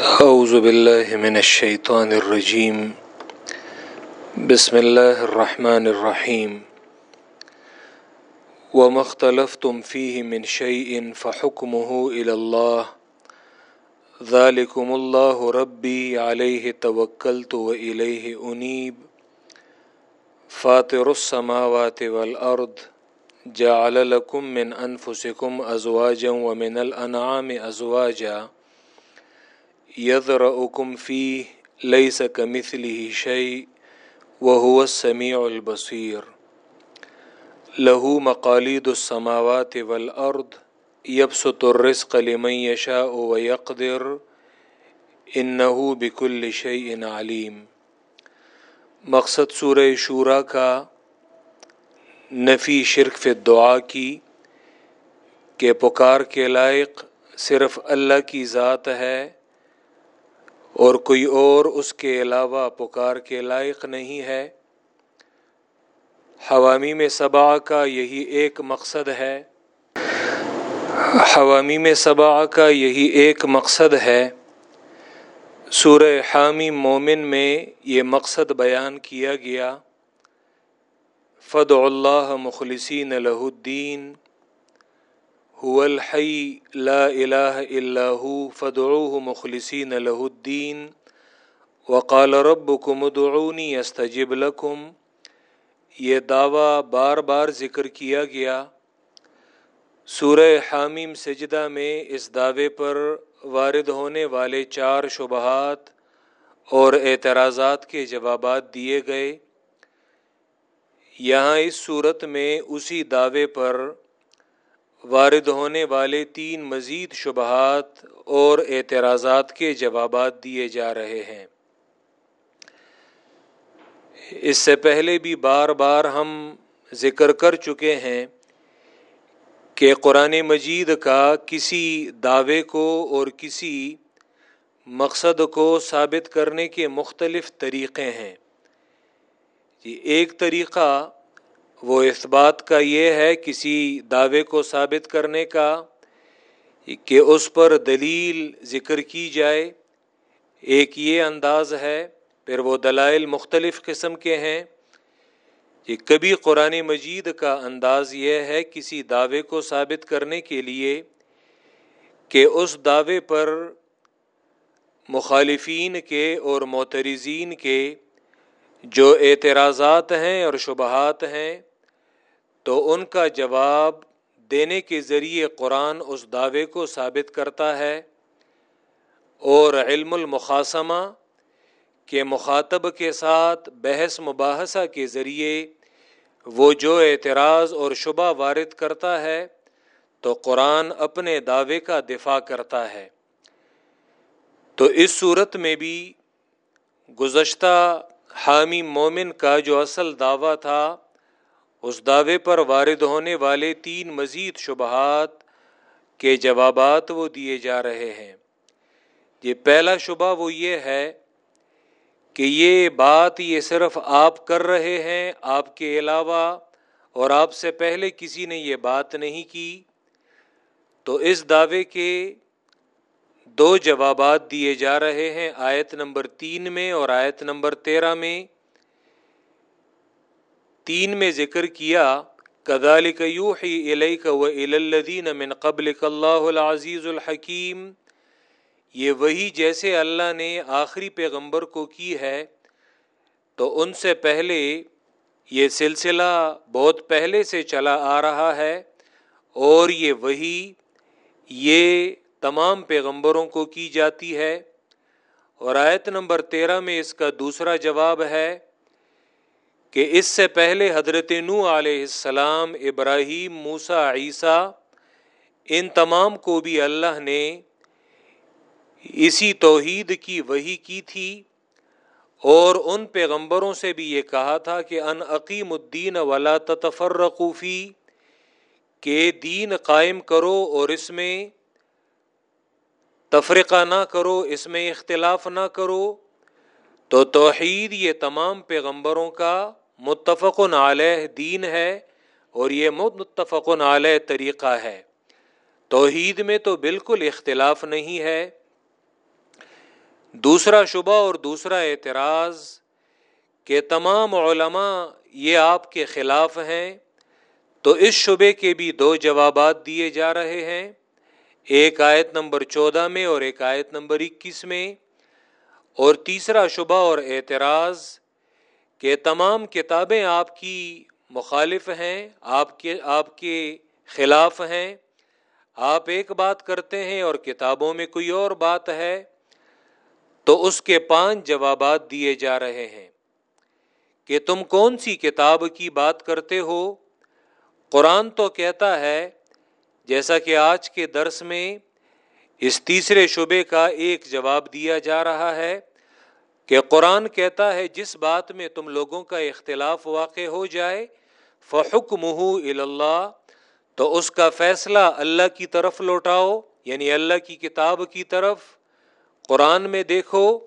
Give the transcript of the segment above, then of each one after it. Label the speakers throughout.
Speaker 1: أعوذ بالله من الشيطان الرجيم. بسم الله الرحمن الرحيم. وما اختلفتم فيه من شيء فحكمه إلى الله. ذلكم الله ربي عليه توكلت وإليه أنيب. فاطر السماوات والأرض جعل لكم من أنفسكم أزواجا ومن الأنعام أزواجا. يذرأكم فيه، ليس كمثله شيء، وهو السميع البصير. له مقاليد السماوات والأرض، يبسط الرزق لمن يشاء ويقدر، إنه بكل شيء عليم. مقصد سورہ شورا کا نفی شرک فی دعا کی، کہ پکار کے لائق صرف اللہ کی ذات ہے اور کوئی اور اس کے علاوہ پکار کے لائق نہیں ہے۔ حوامی میں صبا کا یہی ایک مقصد ہے۔ حوامی میں صبا کا یہی ایک مقصد ہے۔ سورہ حامی مومن میں یہ مقصد بیان کیا گیا۔ فد اللہ مخلصین لہ الدین هو الحی لا الہ الا هو فدعوه مخلصین له الدین وقال ربکم ادعونی استجب لکم یہ دعویٰ بار بار ذکر کیا گیا سورہ حامیم سجدہ میں اس دعوے پر وارد ہونے والے چار شبہات اور اعتراضات کے جوابات دیے گئے۔ یہاں اس صورت میں اسی دعوے پر وارد ہونے والے تین مزید شبہات اور اعتراضات کے جوابات دیے جا رہے ہیں۔ اس سے پہلے بھی بار بار ہم ذکر کر چکے ہیں کہ قرآن مجید کا کسی دعوے کو اور کسی مقصد کو ثابت کرنے کے مختلف طریقے ہیں۔ جی ایک طریقہ وہ اس بات کا یہ ہے کسی دعوے کو ثابت کرنے کا کہ اس پر دلیل ذکر کی جائے۔ ایک یہ انداز ہے، پھر وہ دلائل مختلف قسم کے ہیں۔ کہ کبھی قرآن مجید کا انداز یہ ہے کسی دعوے کو ثابت کرنے کے لیے کہ اس دعوے پر مخالفین کے اور معترزین کے جو اعتراضات ہیں اور شبہات ہیں تو ان کا جواب دینے کے ذریعے قرآن اس دعوے کو ثابت کرتا ہے اور علم المقاسمہ کے مخاطب کے ساتھ بحث مباحثہ کے ذریعے وہ جو اعتراض اور شبہ وارد کرتا ہے تو قرآن اپنے دعوے کا دفاع کرتا ہے۔ تو اس صورت میں بھی گزشتہ حامی مومن کا جو اصل دعویٰ تھا اس دعوے پر وارد ہونے والے تین مزید شبہات کے جوابات وہ دیے جا رہے ہیں۔ یہ پہلا شبہ وہ یہ ہے کہ یہ بات یہ صرف آپ کر رہے ہیں، آپ کے علاوہ اور آپ سے پہلے کسی نے یہ بات نہیں کی۔ تو اس دعوے کے دو جوابات دیے جا رہے ہیں، آیت نمبر تین میں اور آیت نمبر تیرہ میں۔ تین میں ذکر کیا کدال یوحی علیک و الدین من قبل اللہ العزیز الحکیم۔ یہ وہی جیسے اللہ نے آخری پیغمبر کو کی ہے، تو ان سے پہلے یہ سلسلہ بہت پہلے سے چلا آ رہا ہے، اور یہ وہی، یہ تمام پیغمبروں کو کی جاتی ہے۔ اور آیت نمبر تیرہ میں اس کا دوسرا جواب ہے کہ اس سے پہلے حضرت نو علیہ السلام، ابراہیم موسا عیسیٰ، ان تمام کو بھی اللہ نے اسی توحید کی وہی کی تھی اور ان پیغمبروں سے بھی یہ کہا تھا کہ ان عقیم الدین ولا تفرقوفی کہ دین قائم کرو اور اس میں تفرقہ نہ کرو، اس میں اختلاف نہ کرو۔ تو توحید یہ تمام پیغمبروں کا متفق علیہ دین ہے اور یہ متفق علیہ طریقہ ہے۔ توحید میں تو بالکل اختلاف نہیں ہے۔ دوسرا شبہ اور دوسرا اعتراض کہ تمام علماء یہ آپ کے خلاف ہیں، تو اس شبے کے بھی دو جوابات دیے جا رہے ہیں۔ ایک آیت نمبر چودہ میں اور ایک آیت نمبر اکیس میں۔ اور تیسرا شبہ اور اعتراض کہ تمام کتابیں آپ کی مخالف ہیں، آپ کے آپ کے خلاف ہیں۔ آپ ایک بات کرتے ہیں اور کتابوں میں کوئی اور بات ہے، تو اس کے پانچ جوابات دیے جا رہے ہیں۔ کہ تم کون سی کتاب کی بات کرتے ہو؟ قرآن تو کہتا ہے، جیسا کہ آج کے درس میں اس تیسرے شبے کا ایک جواب دیا جا رہا ہے۔ کہ قرآن کہتا ہے جس بات میں تم لوگوں کا اختلاف واقع ہو جائے فحکم اللہ تو اس کا فیصلہ اللہ کی طرف لوٹاؤ یعنی اللہ کی کتاب کی طرف۔ قرآن میں دیکھو،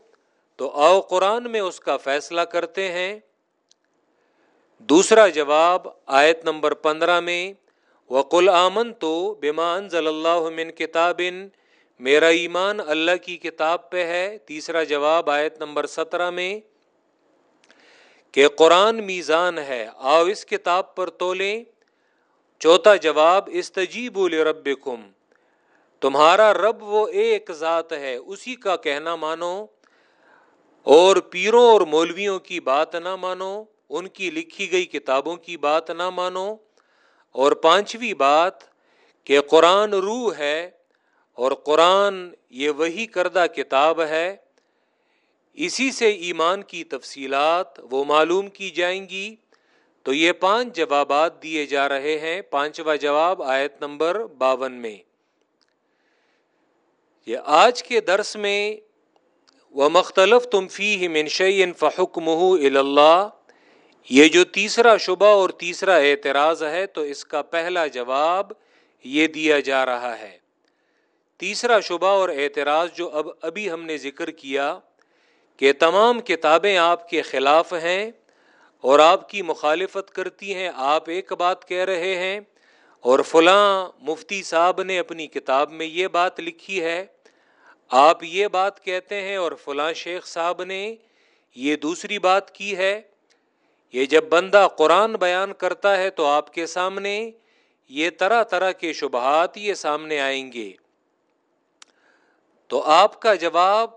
Speaker 1: تو آؤ قرآن میں اس کا فیصلہ کرتے ہیں۔ دوسرا جواب آیت نمبر پندرہ میں، وقل آمن تو بیمان ضل اللہ من کتاب میرا ایمان اللہ کی کتاب پہ ہے۔ تیسرا جواب آیت نمبر سترہ میں کہ قرآن میزان ہے۔ آؤ اس کتاب پر تولیں۔ چوتھا جواب استجیب رب تمہارا رب وہ ایک ذات ہے۔ اسی کا کہنا مانو۔ اور پیروں اور مولویوں کی بات نہ مانو۔ ان کی لکھی گئی کتابوں کی بات نہ مانو۔ اور پانچویں بات، کہ قرآن روح ہے۔ اور قرآن یہ وہی کردہ کتاب ہے، اسی سے ایمان کی تفصیلات وہ معلوم کی جائیں گی۔ تو یہ پانچ جوابات دیے جا رہے ہیں، پانچواں جواب آیت نمبر باون میں۔ یہ آج کے درس میں وہ مختلف تم فی منشین فحکم اللہ یہ جو تیسرا شبہ اور تیسرا اعتراض ہے، تو اس کا پہلا جواب یہ دیا جا رہا ہے۔ تیسرا شبہ اور اعتراض جو اب ابھی ہم نے ذکر کیا کہ تمام کتابیں آپ کے خلاف ہیں اور آپ کی مخالفت کرتی ہیں، آپ ایک بات کہہ رہے ہیں اور فلاں مفتی صاحب نے اپنی کتاب میں یہ بات لکھی ہے، آپ یہ بات کہتے ہیں اور فلاں شیخ صاحب نے یہ دوسری بات کی ہے۔ یہ جب بندہ قرآن بیان کرتا ہے تو آپ کے سامنے یہ طرح طرح کے شبہات یہ سامنے آئیں گے۔ تو آپ کا جواب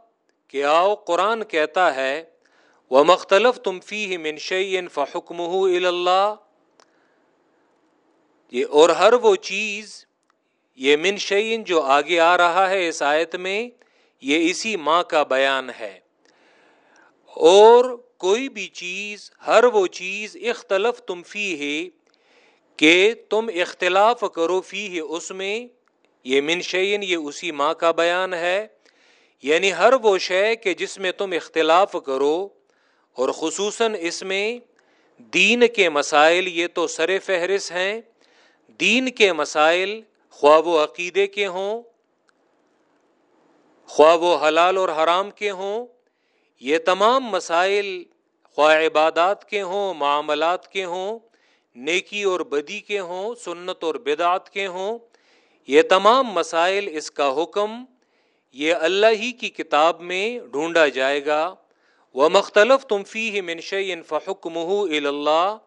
Speaker 1: کہ آؤ قرآن کہتا ہے وہ مختلف تم فی منشین فحکم اللہ یہ اور ہر وہ چیز، یہ منشین جو آگے آ رہا ہے اس آیت میں، یہ اسی ماں کا بیان ہے۔ اور کوئی بھی چیز، ہر وہ چیز اختلف تم فی ہے کہ تم اختلاف کرو فی ہے اس میں یہ منشین یہ اسی ماں کا بیان ہے۔ یعنی ہر وہ شے کہ جس میں تم اختلاف کرو، اور خصوصاً اس میں دین کے مسائل یہ تو سر فہرست ہیں۔ دین کے مسائل خواب و عقیدے کے ہوں خواب و حلال اور حرام کے ہوں، یہ تمام مسائل خواہ عبادات کے ہوں، معاملات کے ہوں، نیکی اور بدی کے ہوں، سنت اور بدعت کے ہوں۔ یہ تمام مسائل اس کا حکم یہ اللہ ہی کی کتاب میں ڈھونڈا جائے گا۔ وہ مختلف تم فی منشین فحکم اللہ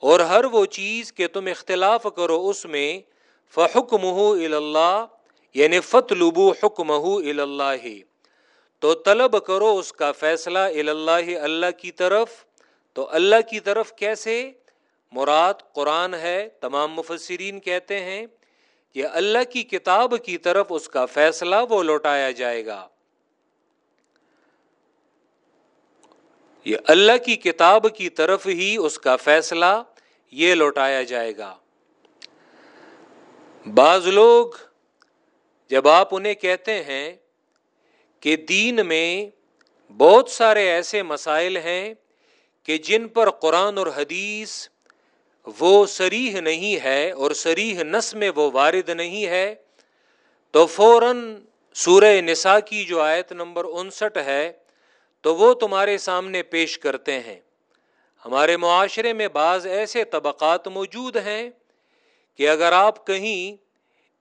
Speaker 1: اور ہر وہ چیز کہ تم اختلاف کرو اس میں فحکم اللہ یعنی فت لبو حکم اللہ تو طلب کرو اس کا فیصلہ اللہ اللہ کی طرف۔ تو اللہ کی طرف کیسے؟ مراد قرآن ہے، تمام مفسرین کہتے ہیں۔ کہ اللہ کی کتاب کی طرف اس کا فیصلہ وہ لوٹایا جائے گا۔ یہ اللہ کی کتاب کی طرف ہی اس کا فیصلہ یہ لوٹایا جائے گا۔ بعض لوگ جب آپ انہیں کہتے ہیں کہ دین میں بہت سارے ایسے مسائل ہیں کہ جن پر قرآن اور حدیث وہ سریح نہیں ہے اور سریح نس میں وہ وارد نہیں ہے، تو فوراً سورہ نساء کی جو آیت نمبر انسٹھ ہے، تو وہ تمہارے سامنے پیش کرتے ہیں۔ ہمارے معاشرے میں بعض ایسے طبقات موجود ہیں کہ اگر آپ کہیں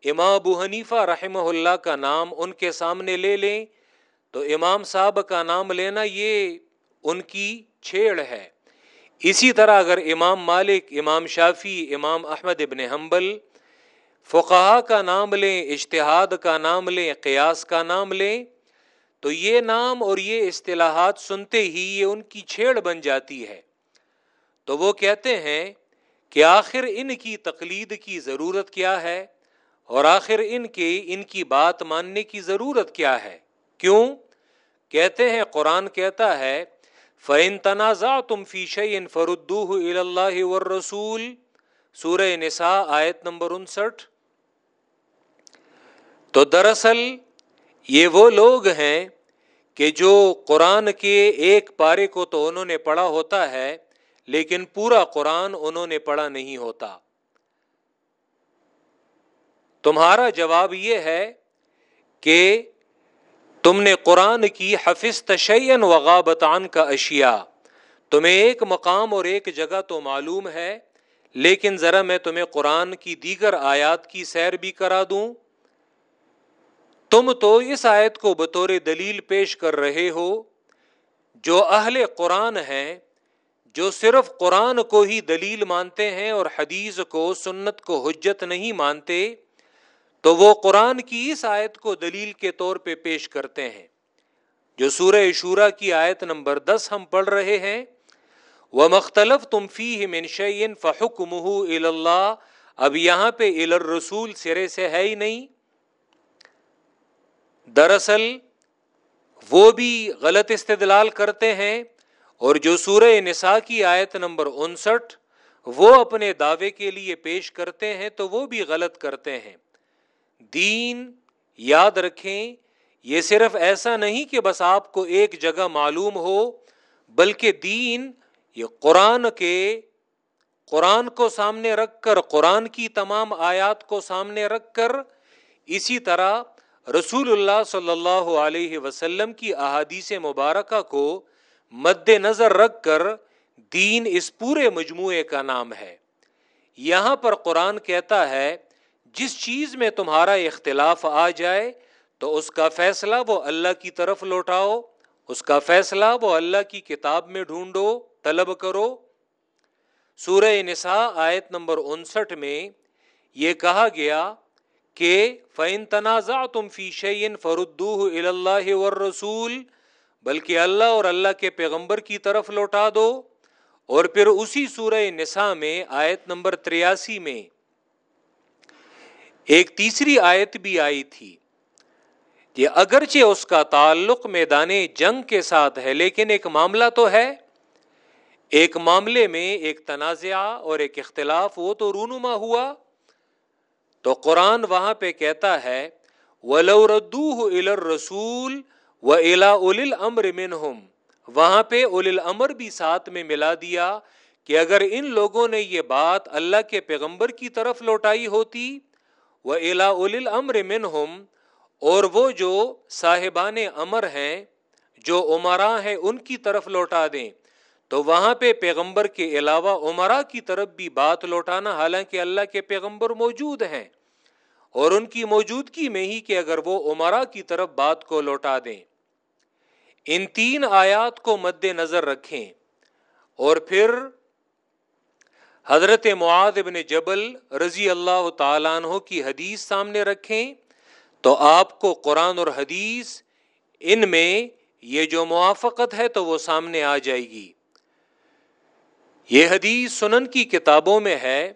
Speaker 1: امام ابو حنیفہ رحمہ اللہ کا نام ان کے سامنے لے لیں، تو امام صاحب کا نام لینا یہ ان کی چھیڑ ہے۔ اسی طرح اگر امام مالک، امام شافی امام احمد ابن حنبل فقہ کا نام لیں اشتہاد کا نام لیں، قیاس کا نام لیں، تو یہ نام اور یہ اصطلاحات سنتے ہی یہ ان کی چھیڑ بن جاتی ہے۔ تو وہ کہتے ہیں کہ آخر ان کی تقلید کی ضرورت کیا ہے اور آخر ان کے، ان کی بات ماننے کی ضرورت کیا ہے۔ کیوں؟ کہتے ہیں، قرآن کہتا ہے فَإِن تَنَازَعْتُمْ فِي شَيْءٍ فَرُدُّوهُ إِلَى اللَّهِ وَالرَّسُولِ سورہ نساء آیت نمبر انسٹھ۔ تو دراصل یہ وہ لوگ ہیں کہ جو قرآن کے ایک پارے کو تو انہوں نے پڑھا ہوتا ہے، لیکن پورا قرآن انہوں نے پڑھا نہیں ہوتا۔ تمہارا جواب یہ ہے کہ تم نے قرآن کی حفظ تشین وغابتان کا اشیاء۔ تمہیں ایک مقام اور ایک جگہ تو معلوم ہے، لیکن ذرا میں تمہیں قرآن کی دیگر آیات کی سیر بھی کرا دوں۔ تم تو اس آیت کو بطور دلیل پیش کر رہے ہو، جو اہل قرآن ہیں، جو صرف قرآن کو ہی دلیل مانتے ہیں اور حدیث کو، سنت کو حجت نہیں مانتے۔ تو وہ قرآن کی اس آیت کو دلیل کے طور پہ پیش کرتے ہیں۔ جو سورہ شورا کی آیت نمبر دس ہم پڑھ رہے ہیں وہ مختلف تم فی منشین فحک مہ اللہ اب یہاں پہ الر رسول سرے سے ہے ہی نہیں۔ دراصل وہ بھی غلط استدلال کرتے ہیں اور جو سورہ نساء کی آیت نمبر انسٹھ وہ اپنے دعوے کے لیے پیش کرتے ہیں تو وہ بھی غلط کرتے ہیں۔ دین یاد رکھیں، یہ صرف ایسا نہیں کہ بس آپ کو ایک جگہ معلوم ہو، بلکہ دین یہ قرآن کے، قرآن کو سامنے رکھ کر، قرآن کی تمام آیات کو سامنے رکھ کر، اسی طرح رسول اللہ صلی اللہ علیہ وسلم کی احادیث مبارکہ کو مد نظر رکھ کر دین اس پورے مجموعے کا نام ہے۔ یہاں پر قرآن کہتا ہے جس چیز میں تمہارا اختلاف آ جائے، تو اس کا فیصلہ وہ اللہ کی طرف لوٹاؤ، اس کا فیصلہ وہ اللہ کی کتاب میں ڈھونڈو، طلب کرو۔ سورہ نساء آیت نمبر انسٹھ میں یہ کہا گیا کہ فعن تنازع تم فی شعین فردو اللہ رسول بلکہ اللہ اور اللہ کے پیغمبر کی طرف لوٹا دو۔ اور پھر اسی سورہ نساء میں آیت نمبر تریاسی میں ایک تیسری آیت بھی آئی تھی کہ اگرچہ اس کا تعلق میدان جنگ کے ساتھ ہے، لیکن ایک معاملہ تو ہے۔ ایک معاملے میں ایک تنازع اور ایک اختلاف، وہ تو رونما ہوا۔ تو قرآن وہاں پہ کہتا ہے، ولو ردوہ الی الرسول و الا اول الامر منہم وہاں پہ اول الامر بھی ساتھ میں ملا دیا کہ اگر ان لوگوں نے یہ بات اللہ کے پیغمبر کی طرف لوٹائی ہوتی و الا اول الامر منہم اور وہ جو صاحبان امر ہیں، جو عمرا ہیں، ان کی طرف لوٹا دیں۔ تو وہاں پہ پیغمبر کے علاوہ عمرا کی طرف بھی بات لوٹانا، حالانکہ اللہ کے پیغمبر موجود ہیں۔ اور ان کی موجودگی میں ہی کہ اگر وہ عمرا کی طرف بات کو لوٹا دیں۔ ان تین آیات کو مد نظر رکھیں۔ اور پھر حضرت معاد ابن جبل رضی اللہ تعالیٰ عنہ کی حدیث سامنے رکھیں تو آپ کو قرآن اور حدیث ان میں یہ جو موافقت ہے تو وہ سامنے آ جائے گی۔ یہ حدیث سنن کی کتابوں میں ہے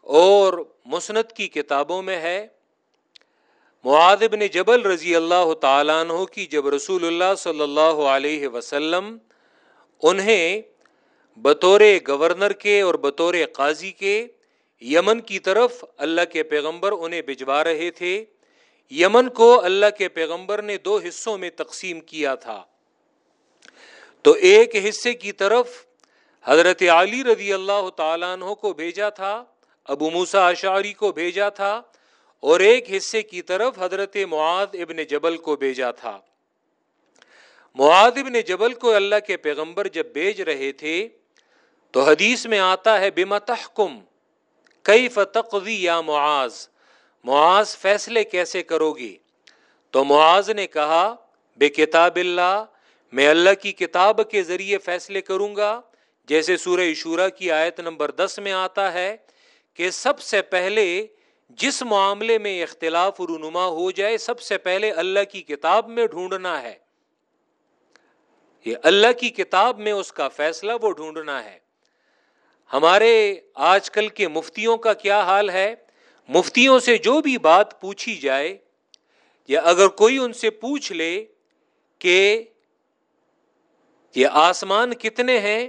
Speaker 1: اور مسنت کی کتابوں میں ہے۔ معاذ بن جبل رضی اللہ تعالیٰ عنہ کی جب رسول اللہ صلی اللہ علیہ وسلم انہیں بطور گورنر کے اور بطور قاضی کے یمن کی طرف اللہ کے پیغمبر انہیں بھجوا رہے تھے۔ یمن کو اللہ کے پیغمبر نے دو حصوں میں تقسیم کیا تھا۔ تو ایک حصے کی طرف حضرت علی رضی اللہ تعالیٰ عنہ کو بھیجا تھا، ابو موسا اشعری کو بھیجا تھا، اور ایک حصے کی طرف حضرت معاد ابن جبل کو بھیجا تھا۔ معاد ابن جبل کو اللہ کے پیغمبر جب بھیج رہے تھے تو حدیث میں آتا ہے بما تحکم کئی فتقضی یا معاذ؟ معاذ فیصلے کیسے کرو گی؟ تو معاذ نے کہا، بے کتاب اللہ، میں اللہ کی کتاب کے ذریعے فیصلے کروں گا۔ جیسے سورہ شورا کی آیت نمبر دس میں آتا ہے کہ سب سے پہلے جس معاملے میں اختلاف رونما ہو جائے، سب سے پہلے اللہ کی کتاب میں ڈھونڈنا ہے۔ یہ اللہ کی کتاب میں اس کا فیصلہ وہ ڈھونڈنا ہے۔ ہمارے آج کل کے مفتیوں کا کیا حال ہے؟ مفتیوں سے جو بھی بات پوچھی جائے، یا اگر کوئی ان سے پوچھ لے کہ یہ آسمان کتنے ہیں؟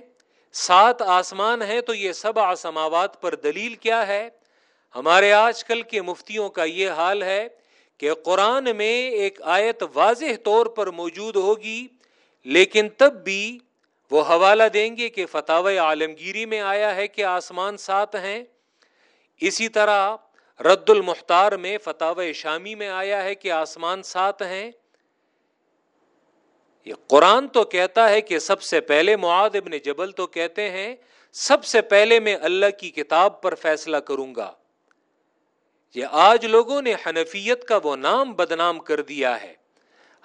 Speaker 1: سات آسمان ہیں تو یہ سب آسماوات پر دلیل کیا ہے؟ ہمارے آج کل کے مفتیوں کا یہ حال ہے کہ قرآن میں ایک آیت واضح طور پر موجود ہوگی، لیکن تب بھی وہ حوالہ دیں گے کہ فتح عالمگیری میں آیا ہے کہ آسمان سات ہیں۔ اسی طرح رد المختار میں فتح شامی میں آیا ہے کہ آسمان سات ہیں۔ یہ قرآن تو کہتا ہے کہ سب سے پہلے معاد ابن جبل تو کہتے ہیں، سب سے پہلے میں اللہ کی کتاب پر فیصلہ کروں گا۔ یہ آج لوگوں نے حنفیت کا وہ نام بدنام کر دیا ہے۔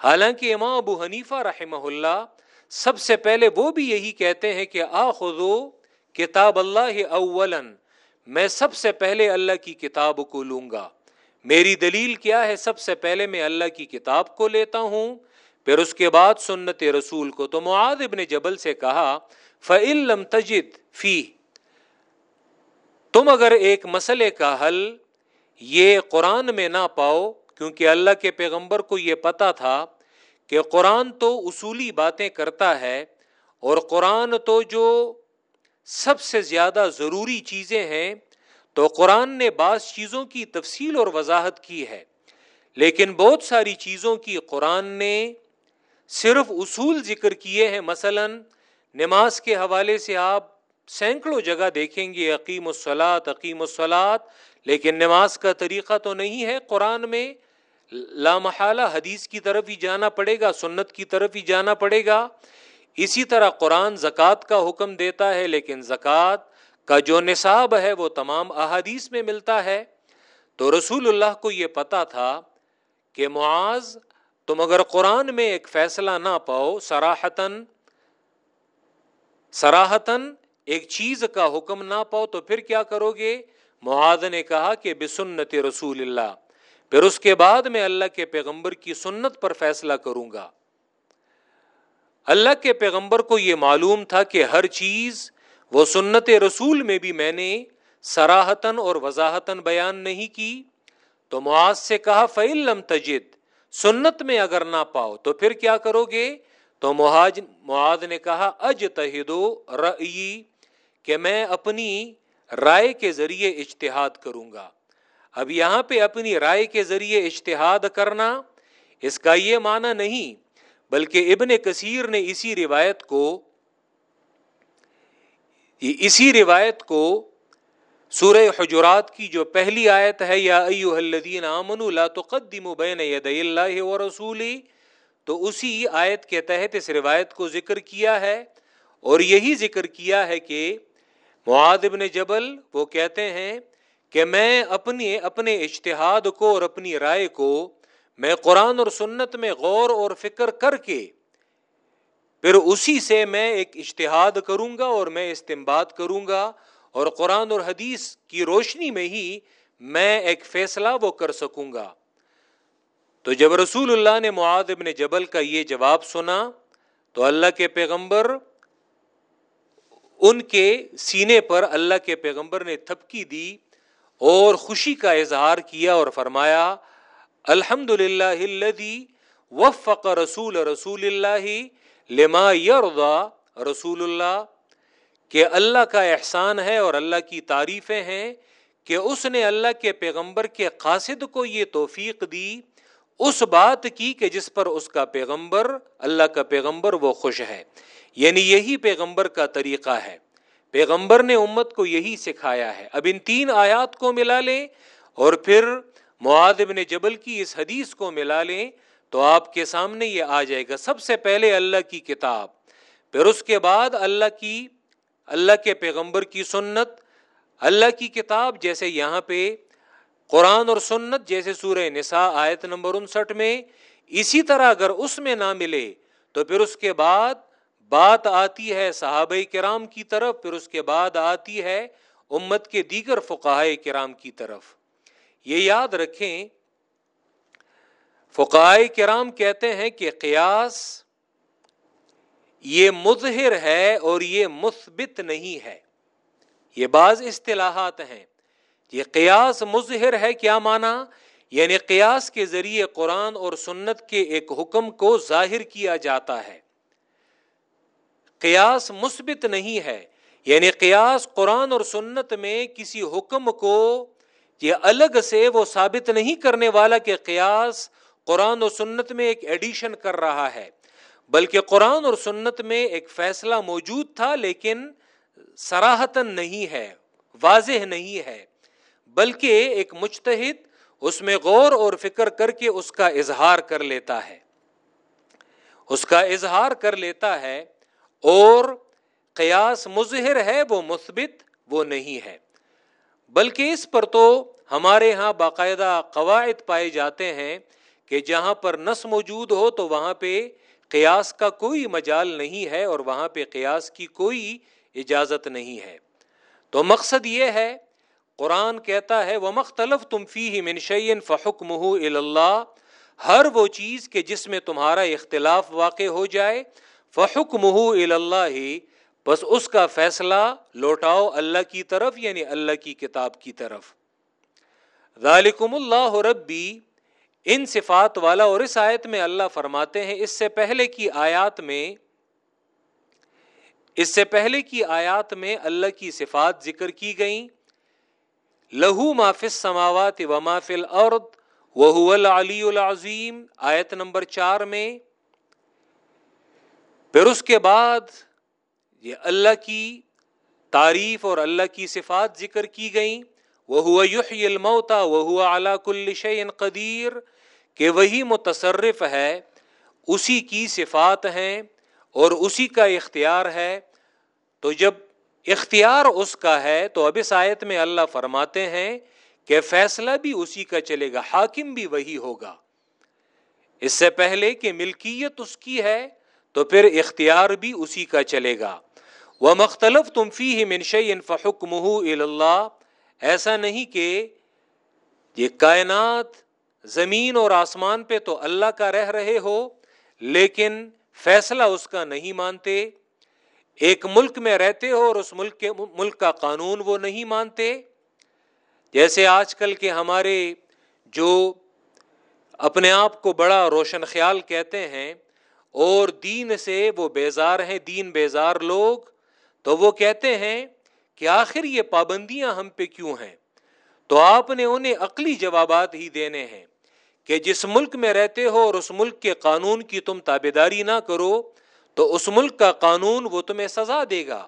Speaker 1: حالانکہ امام ابو حنیفہ رحمہ اللہ سب سے پہلے وہ بھی یہی کہتے ہیں کہ آ کتاب اللہ اولن میں سب سے پہلے اللہ کی کتاب کو لوں گا۔ میری دلیل کیا ہے؟ سب سے پہلے میں اللہ کی کتاب کو لیتا ہوں۔ پھر اس کے بعد سنت رسول کو تو معاد ابن جبل سے کہا فعلم تجد فی تم اگر ایک مسئلے کا حل یہ قرآن میں نہ پاؤ، کیونکہ اللہ کے پیغمبر کو یہ پتا تھا کہ قرآن تو اصولی باتیں کرتا ہے اور قرآن تو جو سب سے زیادہ ضروری چیزیں ہیں، تو قرآن نے بعض چیزوں کی تفصیل اور وضاحت کی ہے۔ لیکن بہت ساری چیزوں کی قرآن نے صرف اصول ذکر کیے ہیں۔ مثلا نماز کے حوالے سے آپ سینکڑوں جگہ دیکھیں گے عقیم الصلاط عقیم الصلاط لیکن نماز کا طریقہ تو نہیں ہے قرآن میں۔ لامحالہ حدیث کی طرف ہی جانا پڑے گا، سنت کی طرف ہی جانا پڑے گا۔ اسی طرح قرآن زکوٰۃ کا حکم دیتا ہے، لیکن زکوٰۃ کا جو نصاب ہے، وہ تمام احادیث میں ملتا ہے۔ تو رسول اللہ کو یہ پتا تھا کہ معاذ، تم اگر قرآن میں ایک فیصلہ نہ پاؤ سراہتن سراہتن ایک چیز کا حکم نہ پاؤ، تو پھر کیا کرو گے؟ معاذ نے کہا کہ بسنت رسول اللہ۔ پھر اس کے بعد میں اللہ کے پیغمبر کی سنت پر فیصلہ کروں گا۔ اللہ کے پیغمبر کو یہ معلوم تھا کہ ہر چیز وہ سنت رسول میں بھی میں نے سراہتن اور وضاحتن بیان نہیں کی۔ تو معاذ سے کہا فعلم تجد، سنت میں اگر نہ پاؤ تو پھر کیا کرو گے؟ تو معاذ نے کہا اج تہدو رئی کہ میں اپنی رائے کے ذریعے اجتہاد کروں گا۔ اب یہاں پہ اپنی رائے کے ذریعے اشتہاد کرنا اس کا یہ معنی نہیں، بلکہ ابن کثیر نے اسی روایت کو، اسی روایت کو سورہ حجرات کی جو پہلی آیت ہے، یا ایوہ الذین آمنوا لا تقدموا بین یدی اللہ و رسولی، تو اسی آیت کے تحت اس روایت کو ذکر کیا ہے۔ اور یہی ذکر کیا ہے کہ معاد ابن جبل، وہ کہتے ہیں کہ میں اپنی اپنے اشتہاد کو اور اپنی رائے کو میں قرآن اور سنت میں غور اور فکر کر کے پھر اسی سے میں ایک اشتہاد کروں گا اور میں استمباد کروں گا اور قرآن اور حدیث کی روشنی میں ہی میں ایک فیصلہ وہ کر سکوں گا۔ تو جب رسول اللہ نے معاد ابن جبل کا یہ جواب سنا تو اللہ کے پیغمبر ان کے سینے پر اللہ کے پیغمبر نے تھپکی دی اور خوشی کا اظہار کیا اور فرمایا الحمد للہ وفق رسول رسول اللہ لما یرضا رسول اللہ کہ اللہ کا احسان ہے اور اللہ کی تعریفیں ہیں کہ اس نے اللہ کے پیغمبر کے قاصد کو یہ توفیق دی، اس بات کی کہ جس پر اس کا پیغمبر، اللہ کا پیغمبر وہ خوش ہے۔ یعنی یہی پیغمبر کا طریقہ ہے۔ پیغمبر نے امت کو یہی سکھایا ہے۔ اب ان تین آیات کو ملا لیں اور پھر معاد ابن جبل کی اس حدیث کو ملا لیں تو آپ کے سامنے یہ آ جائے گا۔ سب سے پہلے اللہ کی کتاب، پھر اس کے بعد اللہ کی، اللہ کے پیغمبر کی سنت، اللہ کی کتاب جیسے یہاں پہ قرآن اور سنت جیسے سورہ نساء آیت نمبر انسٹھ میں، اسی طرح اگر اس میں نہ ملے تو پھر اس کے بعد بات آتی ہے صحابہ کرام کی طرف، پھر اس کے بعد آتی ہے امت کے دیگر فقائے کرام کی طرف۔ یہ یاد رکھیں فقائے کرام کہتے ہیں کہ قیاس یہ مظہر ہے اور یہ مثبت نہیں ہے۔ یہ بعض اصطلاحات ہیں۔ یہ قیاس مظہر ہے کیا مانا یعنی قیاس کے ذریعے قرآن اور سنت کے ایک حکم کو ظاہر کیا جاتا ہے۔ قیاس مثبت نہیں ہے۔ یعنی قیاس قرآن اور سنت میں کسی حکم کو یہ الگ سے وہ ثابت نہیں کرنے والا کہ قیاس قرآن و سنت میں ایک ایڈیشن کر رہا ہے۔ بلکہ قرآن اور سنت میں ایک فیصلہ موجود تھا لیکن سراہتن نہیں ہے، واضح نہیں ہے۔ بلکہ ایک مشتحد اس میں غور اور فکر کر کے اس کا اظہار کر لیتا ہے۔ اس کا اظہار کر لیتا ہے اور قیاس مظہر ہے، وہ مثبت، وہ نہیں ہے۔ بلکہ اس پر تو ہمارے ہاں باقاعدہ قواعد پائے جاتے ہیں کہ جہاں پر نس موجود ہو تو وہاں پہ قیاس کا کوئی مجال نہیں ہے اور وہاں پہ قیاس کی کوئی اجازت نہیں ہے۔ تو مقصد یہ ہے، قرآن کہتا ہے وہ مختلف تم فی منشین فحکم اللہ ہر وہ چیز کہ جس میں تمہارا اختلاف واقع ہو جائے فحکم اللہ بس اس کا فیصلہ لوٹاؤ اللہ کی طرف یعنی اللہ کی کتاب کی طرف۔ ذالکم اللہ ربی، ان صفات والا اور اس آیت میں اللہ فرماتے ہیں، اس سے پہلے کی آیات میں، اس سے پہلے کی آیات میں اللہ کی صفات ذکر کی گئیں۔ لہو مافس سماوات و مافل عورت وہ العلی العظیم، آیت نمبر چار میں۔ پھر اس کے بعد یہ اللہ کی تعریف اور اللہ کی صفات ذکر کی گئیں۔ وہ ہوا یحیی الموتا وہ ہوا اعلیٰ کل شعین قدیر کہ وہی متصرف ہے، اسی کی صفات ہیں اور اسی کا اختیار ہے۔ تو جب اختیار اس کا ہے، تو اب اس آیت میں اللہ فرماتے ہیں کہ فیصلہ بھی اسی کا چلے گا، حاکم بھی وہی ہوگا۔ اس سے پہلے کہ ملکیت اس کی ہے تو پھر اختیار بھی اسی کا چلے گا۔ وہ مختلف تم فی ہی منشی فحکم اللہ ایسا نہیں کہ یہ کائنات زمین اور آسمان پہ تو اللہ کا رہ رہے ہو، لیکن فیصلہ اس کا نہیں مانتے۔ ایک ملک میں رہتے ہو اور اس ملک کے، ملک کا قانون وہ نہیں مانتے۔ جیسے آج کل کے ہمارے جو اپنے آپ کو بڑا روشن خیال کہتے ہیں اور دین سے وہ بیزار ہیں، دین بیزار لوگ۔ تو وہ کہتے ہیں کہ آخر یہ پابندیاں ہم پہ کیوں ہیں؟ تو آپ نے انہیں عقلی جوابات ہی دینے ہیں کہ جس ملک میں رہتے ہو اور اس ملک کے قانون کی تم تابے داری نہ کرو، تو اس ملک کا قانون وہ تمہیں سزا دے گا۔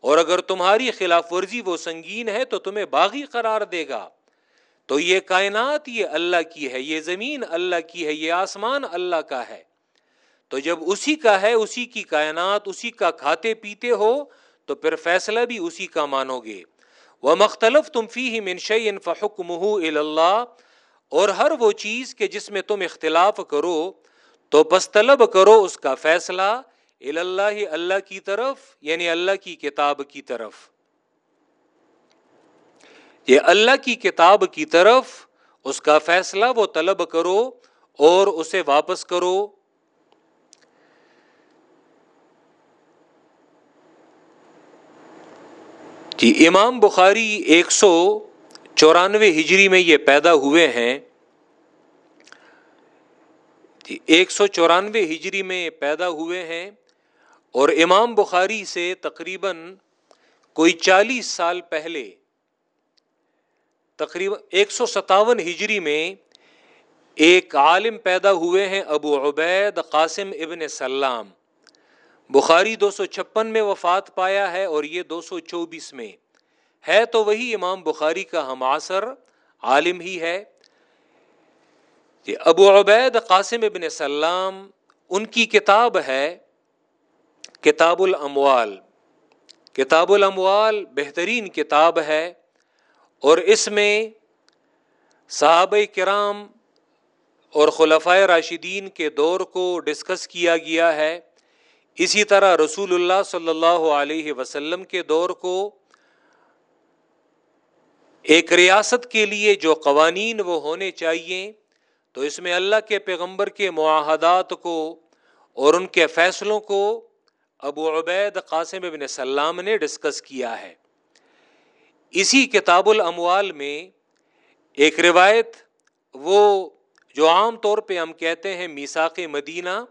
Speaker 1: اور اگر تمہاری خلاف ورزی وہ سنگین ہے، تو تمہیں باغی قرار دے گا۔ تو یہ کائنات یہ اللہ کی ہے، یہ زمین اللہ کی ہے، یہ آسمان اللہ کا ہے۔ تو جب اسی کا ہے، اسی کی کائنات، اسی کا کھاتے پیتے ہو، تو پھر فیصلہ بھی اسی کا مانو گے۔ وہ مختلف تم فی ہی منشی ان فحکم اللہ اور ہر وہ چیز کے جس میں تم اختلاف کرو، تو پس طلب کرو اس کا فیصلہ اللہ اللہ کی طرف یعنی اللہ کی کتاب کی طرف۔ یہ اللہ کی کتاب کی طرف اس کا فیصلہ وہ طلب کرو اور اسے واپس کرو۔ جی امام بخاری ایک سو چورانوے ہجری میں یہ پیدا ہوئے ہیں۔ جی ایک سو چورانوے ہجری میں پیدا ہوئے ہیں اور امام بخاری سے تقریباً کوئی چالیس سال پہلے، تقریباً ایک سو ستاون ہجری میں ایک عالم پیدا ہوئے ہیں، ابو عبید قاسم ابن سلام۔ بخاری دو سو چھپن میں وفات پایا ہے اور یہ دو سو چوبیس میں ہے تو وہی امام بخاری کا ہم عصر عالم ہی ہے۔ کہ ابو عبید قاسم ابن سلام، ان کی کتاب ہے کتاب الاموال۔ کتاب الاموال بہترین کتاب ہے اور اس میں صحابہ کرام اور خلفۂ راشدین کے دور کو ڈسکس کیا گیا ہے۔ اسی طرح رسول اللہ صلی اللہ علیہ وسلم کے دور کو ایک ریاست کے لیے جو قوانین وہ ہونے چاہیے، تو اس میں اللہ کے پیغمبر کے معاہدات کو اور ان کے فیصلوں کو ابو عبید قاسم ابن سلام نے ڈسکس کیا ہے۔ اسی کتاب الاموال میں ایک روایت وہ جو عام طور پہ ہم کہتے ہیں میساک مدینہ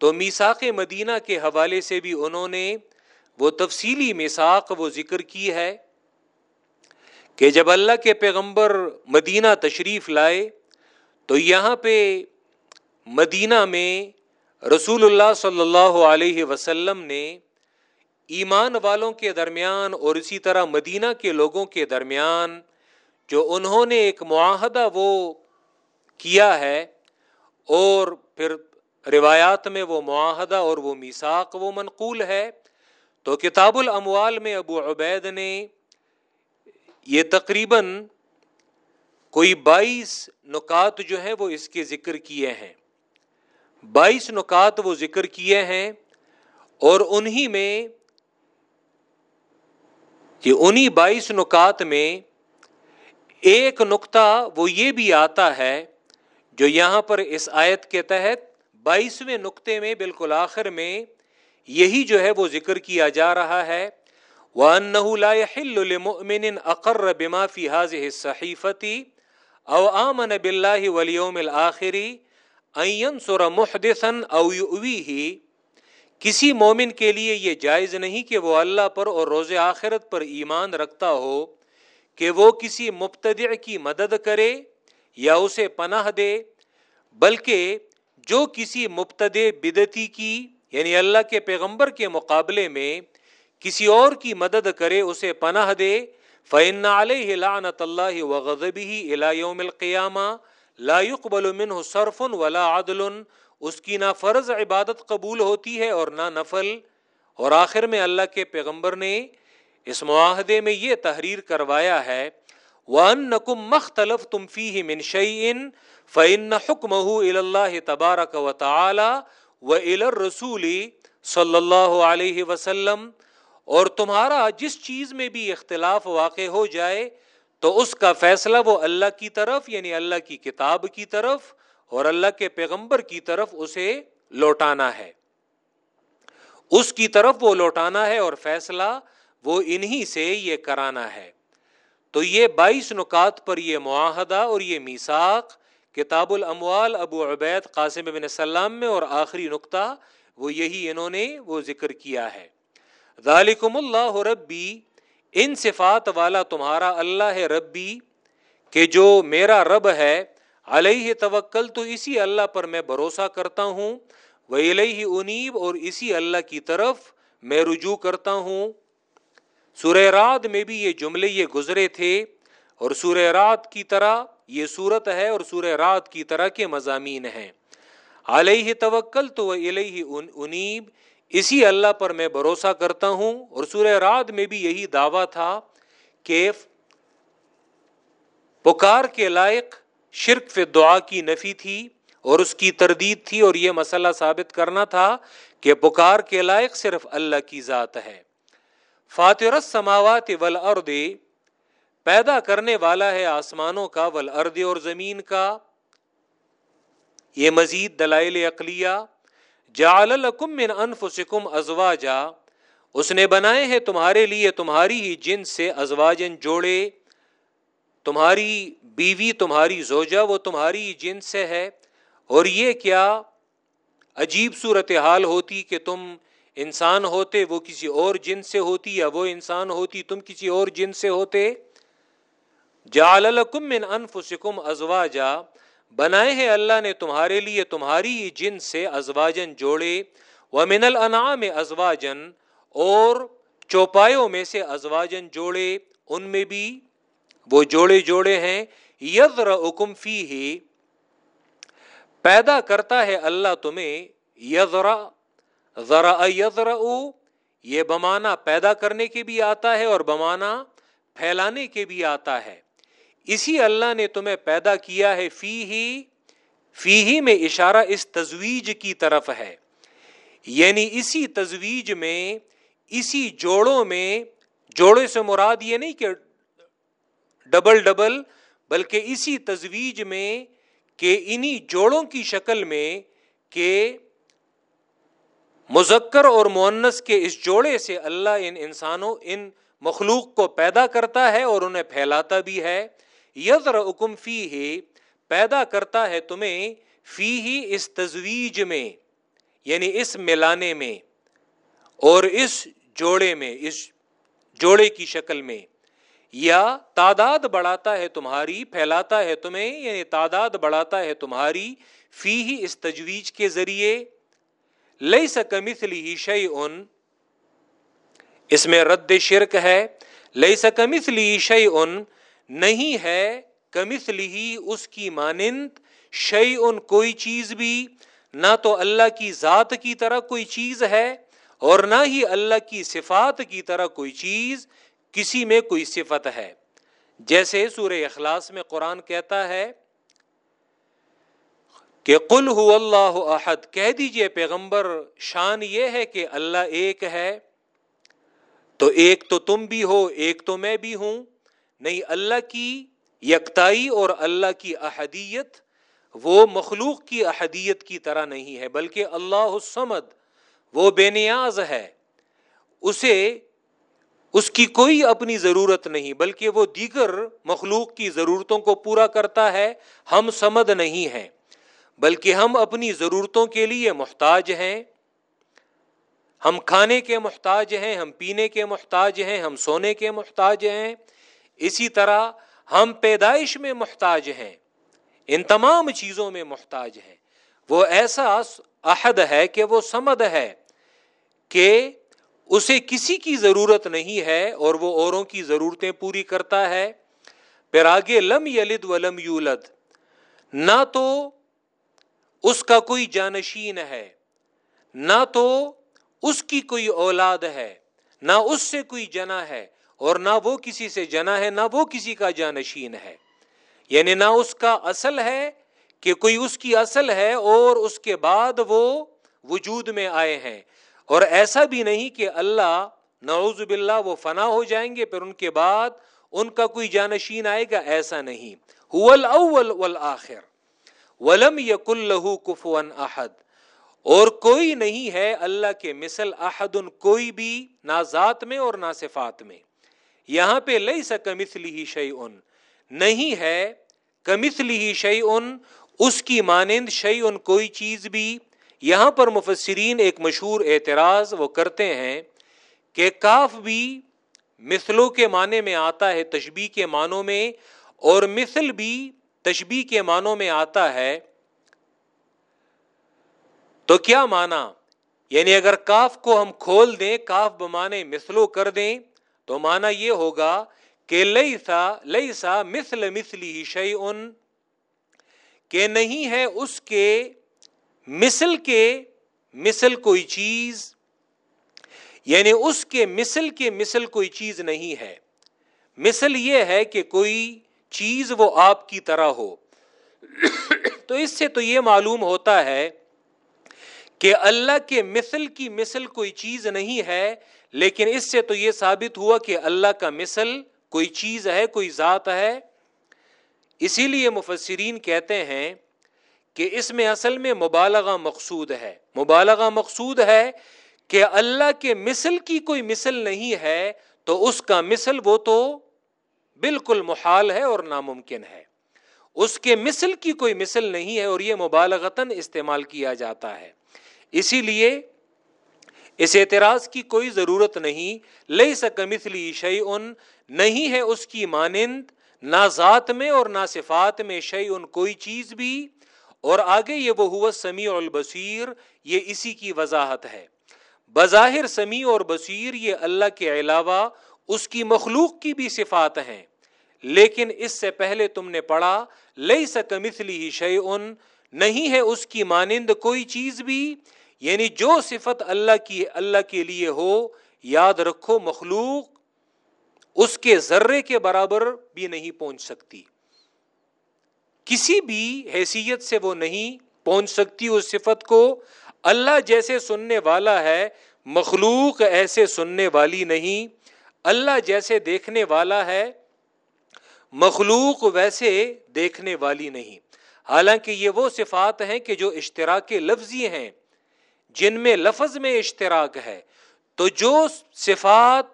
Speaker 1: تو میساک مدینہ کے حوالے سے بھی انہوں نے وہ تفصیلی میساک وہ ذکر کی ہے کہ جب اللہ کے پیغمبر مدینہ تشریف لائے تو یہاں پہ مدینہ میں رسول اللہ صلی اللہ علیہ وسلم نے ایمان والوں کے درمیان اور اسی طرح مدینہ کے لوگوں کے درمیان جو انہوں نے ایک معاہدہ وہ کیا ہے اور پھر روایات میں وہ معاہدہ اور وہ میساک وہ منقول ہے۔ تو کتاب الاموال میں ابو عبید نے یہ تقریباً کوئی بائیس نکات جو ہیں وہ اس کے ذکر کیے ہیں۔ بائیس نکات وہ ذکر کیے ہیں اور انہی میں یہ انہی بائیس نکات میں ایک نقطہ وہ یہ بھی آتا ہے جو یہاں پر اس آیت کے تحت بائیسویں نقطے میں بالکل آخر میں یہی جو ہے وہ ذکر کیا جا رہا ہے، وَأَنَّهُ لَا يَحِلُّ لِمُؤْمِنٍ أَقَرَّ بِمَا فِي هَذِهِ الصَّحِيفَةِ أَوْ آمَنَ بِاللَّهِ وَالْيَوْمِ الْآخِرِ أَن يَنصُرَ مُحْدِثًا أَوْ يُؤْوِيهِ۔ کسی مومن کے لیے یہ جائز نہیں کہ وہ اللہ پر اور روز آخرت پر ایمان رکھتا ہو کہ وہ کسی مبتدع کی مدد کرے یا اسے پناہ دے، بلکہ جو کسی مبتد بدتی کی یعنی اللہ کے پیغمبر کے مقابلے میں کسی اور کی مدد کرے، اسے پناہ دے فعن علیہ لعنت اللہ وغضبه الى يوم القیامہ لا يقبل منه صرف ولا عدل۔ اس کی نہ فرض عبادت قبول ہوتی ہے اور نہ نفل۔ اور آخر میں اللہ کے پیغمبر نے اس معاہدے میں یہ تحریر کروایا ہے وَأَنَّكُمْ مَخْتَلَفْتُمْ فِيهِ مِنْ شَيْءٍ فَإِنَّ حُكْمَهُ إِلَى اللَّهِ تَبَارَكَ وَتَعَالَى وَإِلَى الرَّسُولِ صلی اللہ علیہ وسلم اور تمہارا جس چیز میں بھی اختلاف واقع ہو جائے، تو اس کا فیصلہ وہ اللہ کی طرف یعنی اللہ کی کتاب کی طرف اور اللہ کے پیغمبر کی طرف اسے لوٹانا ہے۔ اس کی طرف وہ لوٹانا ہے اور فیصلہ وہ انہی سے یہ کرانا ہے۔ تو یہ بائیس نکات پر یہ معاہدہ اور یہ میساک کتاب الاموال ابو عبید قاسم بن السلام میں اور آخری نقطہ وہ یہی انہوں نے وہ ذکر کیا ہے۔ ذالکم اللہ ربی، ان صفات والا تمہارا اللہ ہے ربی، کہ جو میرا رب ہے، علیہ توکل تو اسی اللہ پر میں بھروسہ کرتا ہوں وہ علیہ انیب اور اسی اللہ کی طرف میں رجوع کرتا ہوں۔ سورہ رات میں بھی یہ جملے یہ گزرے تھے اور سورہ رات کی طرح یہ صورت ہے اور سورہ رات کی طرح کے مضامین ہیں۔ علیہ توکل تو انیب، اسی اللہ پر میں بھروسہ کرتا ہوں۔ اور سورہ رات میں بھی یہی دعویٰ تھا کہ پکار کے لائق شرک فی دعا کی نفی تھی اور اس کی تردید تھی اور یہ مسئلہ ثابت کرنا تھا کہ پکار کے لائق صرف اللہ کی ذات ہے۔ فاتر السماوات والارض پیدا کرنے والا ہے آسمانوں کا، والارض اور زمین کا۔ یہ مزید دلائل اقلیہ جعل لکم من انفسکم ازواجا۔ اس نے بنائے ہیں تمہارے لیے، تمہاری ہی جن سے ازواجن جوڑے۔ تمہاری بیوی، تمہاری زوجہ، وہ تمہاری ہی جن سے ہے۔ اور یہ کیا عجیب صورت حال ہوتی کہ تم انسان ہوتے، وہ کسی اور جن سے ہوتی، یا وہ انسان ہوتی، تم کسی اور جن سے ہوتے؟ من انفسکم ازواجا، بنائے ہیں اللہ نے تمہارے لیے تمہاری جن سے ازواجن جوڑے، ومن الانعام ازواجن اور چوپایوں میں سے ازواجن جوڑے، ان میں بھی وہ جوڑے جوڑے ہیں یذرعکم فیہ پیدا کرتا ہے اللہ تمہیں یذرا ذرا ذرا یہ بمانا پیدا کرنے کے بھی آتا ہے اور بمانا پھیلانے کے بھی آتا ہے۔ اسی اللہ نے تمہیں پیدا کیا ہے فی ہی فی ہی میں اشارہ اس تجویز کی طرف ہے۔ یعنی اسی تجویز میں، اسی جوڑوں میں، جوڑے سے مراد یہ نہیں کہ ڈبل ڈبل، بلکہ اسی تجویز میں کہ انہی جوڑوں کی شکل میں کہ مذکر اور مونس کے اس جوڑے سے اللہ ان انسانوں، ان مخلوق کو پیدا کرتا ہے اور انہیں پھیلاتا بھی ہے۔ یزر حکم فی ہی پیدا کرتا ہے تمہیں فی ہی اس تجویز میں یعنی اس ملانے میں اور اس جوڑے میں، اس جوڑے کی شکل میں۔ یا تعداد بڑھاتا ہے تمہاری، پھیلاتا ہے تمہیں یعنی تعداد بڑھاتا ہے تمہاری فی ہی اس تجویز کے ذریعے۔ لئی سکمسلی ہی شعی ان اس میں رد شرک ہے لئی سکمسلی شعی ان نہیں ہے کمسلی ہی اس کی مانند شعی ان کوئی چیز بھی، نہ تو اللہ کی ذات کی طرح کوئی چیز ہے، اور نہ ہی اللہ کی صفات کی طرح کوئی چیز، کسی میں کوئی صفت ہے۔ جیسے سورہ اخلاص میں قرآن کہتا ہے کہ قل ہو اللہ احد، کہہ دیجیے پیغمبر، شان یہ ہے کہ اللہ ایک ہے۔ تو ایک تو تم بھی ہو، ایک تو میں بھی ہوں۔ نہیں، اللہ کی یکتائی اور اللہ کی احدیت، وہ مخلوق کی احدیت کی طرح نہیں ہے، بلکہ اللہ السمد وہ بے نیاز ہے۔ اسے، اس کی کوئی اپنی ضرورت نہیں، بلکہ وہ دیگر مخلوق کی ضرورتوں کو پورا کرتا ہے۔ ہم سمد نہیں ہیں۔ بلکہ ہم اپنی ضرورتوں کے لیے محتاج ہیں۔ ہم کھانے کے محتاج ہیں، ہم پینے کے محتاج ہیں، ہم سونے کے محتاج ہیں۔ اسی طرح ہم پیدائش میں محتاج ہیں، ان تمام چیزوں میں محتاج ہیں۔ وہ ایسا عہد ہے کہ وہ سمد ہے کہ اسے کسی کی ضرورت نہیں ہے اور وہ اوروں کی ضرورتیں پوری کرتا ہے۔ پھر آگے لم یلد ولم یولد۔ نہ تو اس کا کوئی جانشین ہے، نہ تو اس کی کوئی اولاد ہے، نہ اس سے کوئی جنا ہے، اور نہ وہ کسی سے جنا ہے، نہ وہ کسی کا جانشین ہے۔ یعنی نہ اس کا اصل ہے کہ کوئی اس کی اصل ہے اور اس کے بعد وہ وجود میں آئے ہیں۔ اور ایسا بھی نہیں کہ اللہ، نعوذ باللہ، وہ فنا ہو جائیں گے، پھر ان کے بعد ان کا کوئی جانشین آئے گا، ایسا نہیں۔ اول والآخر۔ ولم یق اللہ کفون احد۔ اور کوئی نہیں ہے اللہ کے مثل احد ان کوئی بھی، نہ ذات میں اور نہ صفات میں۔ یہاں پہ لئی سا کمسلی ہی شعی ان نہیں ہے کمسلی ہی شعی ان اس کی مانند شعی ان کوئی چیز بھی۔ یہاں پر مفسرین ایک مشہور اعتراض وہ کرتے ہیں کہ کاف بھی مثلوں کے معنی میں آتا ہے تشبی کے معنوں میں، اور مثل بھی تشبی کے معنوں میں آتا ہے، تو کیا مانا؟ یعنی اگر کاف کو ہم کھول دیں، کاف بمانے مثلو کر دیں، تو مانا یہ ہوگا کہ لئی سا لئی سا مثل مثلی شعی ان کہ نہیں ہے اس کے مثل کے مثل کوئی چیز یعنی اس کے مثل کے مثل کوئی چیز نہیں ہے۔ مثل یہ ہے کہ کوئی چیز وہ آپ کی طرح ہو۔ تو اس سے تو یہ معلوم ہوتا ہے کہ اللہ کے مثل کی مثل کوئی چیز نہیں ہے، لیکن اس سے تو یہ ثابت ہوا کہ اللہ کا مثل کوئی چیز ہے، کوئی ذات ہے۔ اسی لیے مفسرین کہتے ہیں کہ اس میں اصل میں مبالغہ مقصود ہے۔ مبالغہ مقصود ہے کہ اللہ کے مثل کی کوئی مثل نہیں ہے، تو اس کا مثل وہ تو بالکل محال ہے اور ناممکن ہے۔ اس کے مثل کی کوئی مثل نہیں ہے اور یہ مبالغتاً استعمال کیا جاتا ہے۔ اسی لیے اس اعتراض کی کوئی ضرورت نہیں لئی سکمسلی شعی ان نہیں ہے اس کی مانند، نہ ذات میں اور نہ صفات میں شعی ان کوئی چیز بھی۔ اور آگے یہ وہ ہوا سمیع البصیر، یہ اسی کی وضاحت ہے۔ بظاہر سمیع اور بصیر یہ اللہ کے علاوہ اس کی مخلوق کی بھی صفات ہیں۔ لیکن اس سے پہلے تم نے پڑھا لئی سکمسلی ہی شعی ان نہیں ہے اس کی مانند کوئی چیز بھی۔ یعنی جو صفت اللہ کی، اللہ کے لیے ہو، یاد رکھو مخلوق اس کے ذرے کے برابر بھی نہیں پہنچ سکتی۔ کسی بھی حیثیت سے وہ نہیں پہنچ سکتی اس صفت کو۔ اللہ جیسے سننے والا ہے، مخلوق ایسے سننے والی نہیں۔ اللہ جیسے دیکھنے والا ہے، مخلوق ویسے دیکھنے والی نہیں۔ حالانکہ یہ وہ صفات ہیں کہ جو اشتراک لفظی ہیں، جن میں لفظ میں اشتراک ہے۔ تو جو صفات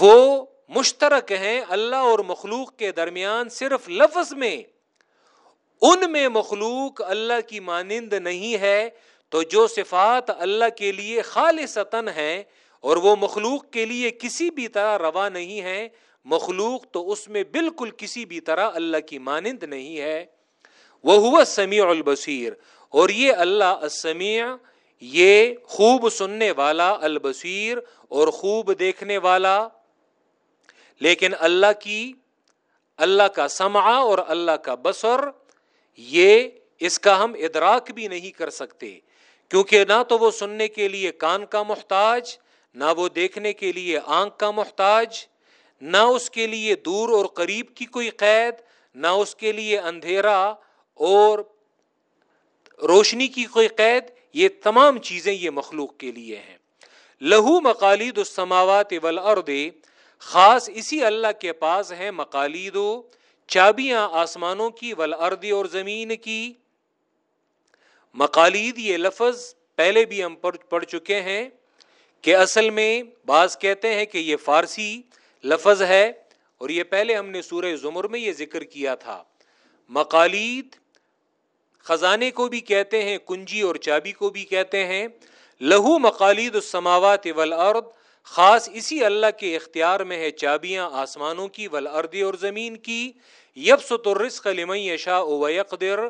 Speaker 1: وہ مشترک ہیں اللہ اور مخلوق کے درمیان صرف لفظ میں، ان میں مخلوق اللہ کی مانند نہیں ہے۔ تو جو صفات اللہ کے لیے خالصتاً ہیں اور وہ مخلوق کے لیے کسی بھی طرح روا نہیں ہے۔ مخلوق تو اس میں بالکل کسی بھی طرح اللہ کی مانند نہیں ہے۔ وہ ہوا سمیع البصیر۔ اور یہ اللہ السمیع، یہ خوب سننے والا، البصیر اور خوب دیکھنے والا۔ لیکن اللہ کی، اللہ کا سمعا اور اللہ کا بسر یہ اس کا ہم ادراک بھی نہیں کر سکتے۔ کیونکہ نہ تو وہ سننے کے لیے کان کا محتاج نہ وہ دیکھنے کے لیے آنکھ کا محتاج، نہ اس کے لیے دور اور قریب کی کوئی قید، نہ اس کے لیے اندھیرا اور روشنی کی کوئی قید، یہ تمام چیزیں یہ مخلوق کے لیے ہیں۔ لہو مقالید السماوات والارض، خاص اسی اللہ کے پاس ہیں مقالید و چابیاں آسمانوں کی والارض اور زمین کی۔ مقالید یہ لفظ پہلے بھی ہم پڑھ چکے ہیں۔ کہ اصل میں بعض کہتے ہیں کہ یہ فارسی لفظ ہے اور یہ پہلے ہم نے سورہ زمر میں یہ ذکر کیا تھا۔ مقالید خزانے کو بھی کہتے ہیں، کنجی اور چابی کو بھی کہتے ہیں۔ لہو مقالید السماوات والارض، خاص اسی اللہ کے اختیار میں ہے چابیاں آسمانوں کی، والارض اور زمین کی۔ یبسط الرزق لمن یشاء ویقدر،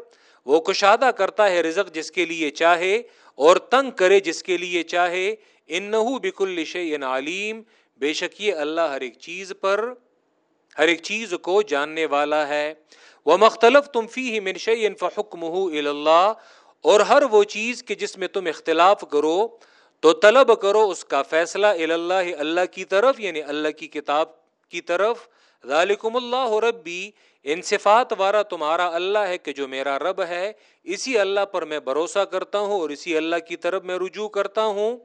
Speaker 1: وہ کشادہ کرتا ہے رزق جس کے لیے چاہے اور تنگ کرے جس کے لیے چاہے۔ انہو بکل شیء علیم، بے شک یہ اللہ ہر ایک چیز پر، ہر ایک چیز کو جاننے والا ہے۔ وہ مختلف تم فی منشی فحکم اللہ اور ہر وہ چیز کہ جس میں تم اختلاف کرو، تو طلب کرو اس کا فیصلہ اللہ اللہ کی طرف یعنی اللہ کی کتاب کی طرف۔ ذالکم اللہ ربی ان صفات وارا تمہارا اللہ ہے کہ جو میرا رب ہے، اسی اللہ پر میں بھروسہ کرتا ہوں اور اسی اللہ کی طرف میں رجوع کرتا ہوں۔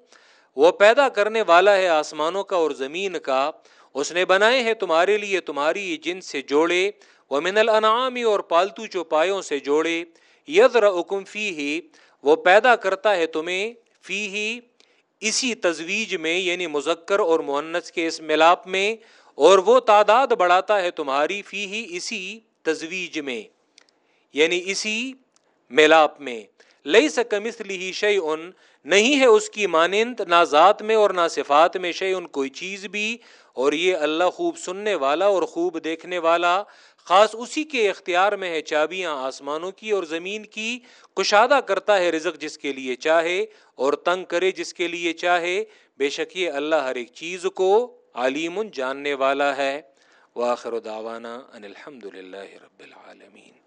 Speaker 1: وہ پیدا کرنے والا ہے آسمانوں کا اور زمین کا، اس نے بنائے ہیں تمہارے لیے تمہاری جن سے جوڑے، وہ من الانعامی اور پالتو چوپایوں سے جوڑے یدر حکم فی ہی وہ پیدا کرتا ہے تمہیں فی ہی اسی تجویز میں یعنی مذکر اور معنس کے اس ملاپ میں، اور وہ تعداد بڑھاتا ہے تمہاری فی ہی اسی تجویز میں یعنی اسی ملاپ میں۔ لئی سکمس لی شعی ان نہیں ہے اس کی مانند، نہ ذات میں اور نہ صفات میں شے ان کوئی چیز بھی، اور یہ اللہ خوب سننے والا اور خوب دیکھنے والا، خاص اسی کے اختیار میں ہے چابیاں آسمانوں کی اور زمین کی، کشادہ کرتا ہے رزق جس کے لیے چاہے اور تنگ کرے جس کے لیے چاہے، بے شک یہ اللہ ہر ایک چیز کو علیم جاننے والا ہے۔ واخر دعوانا ان الحمد للہ رب العالمین۔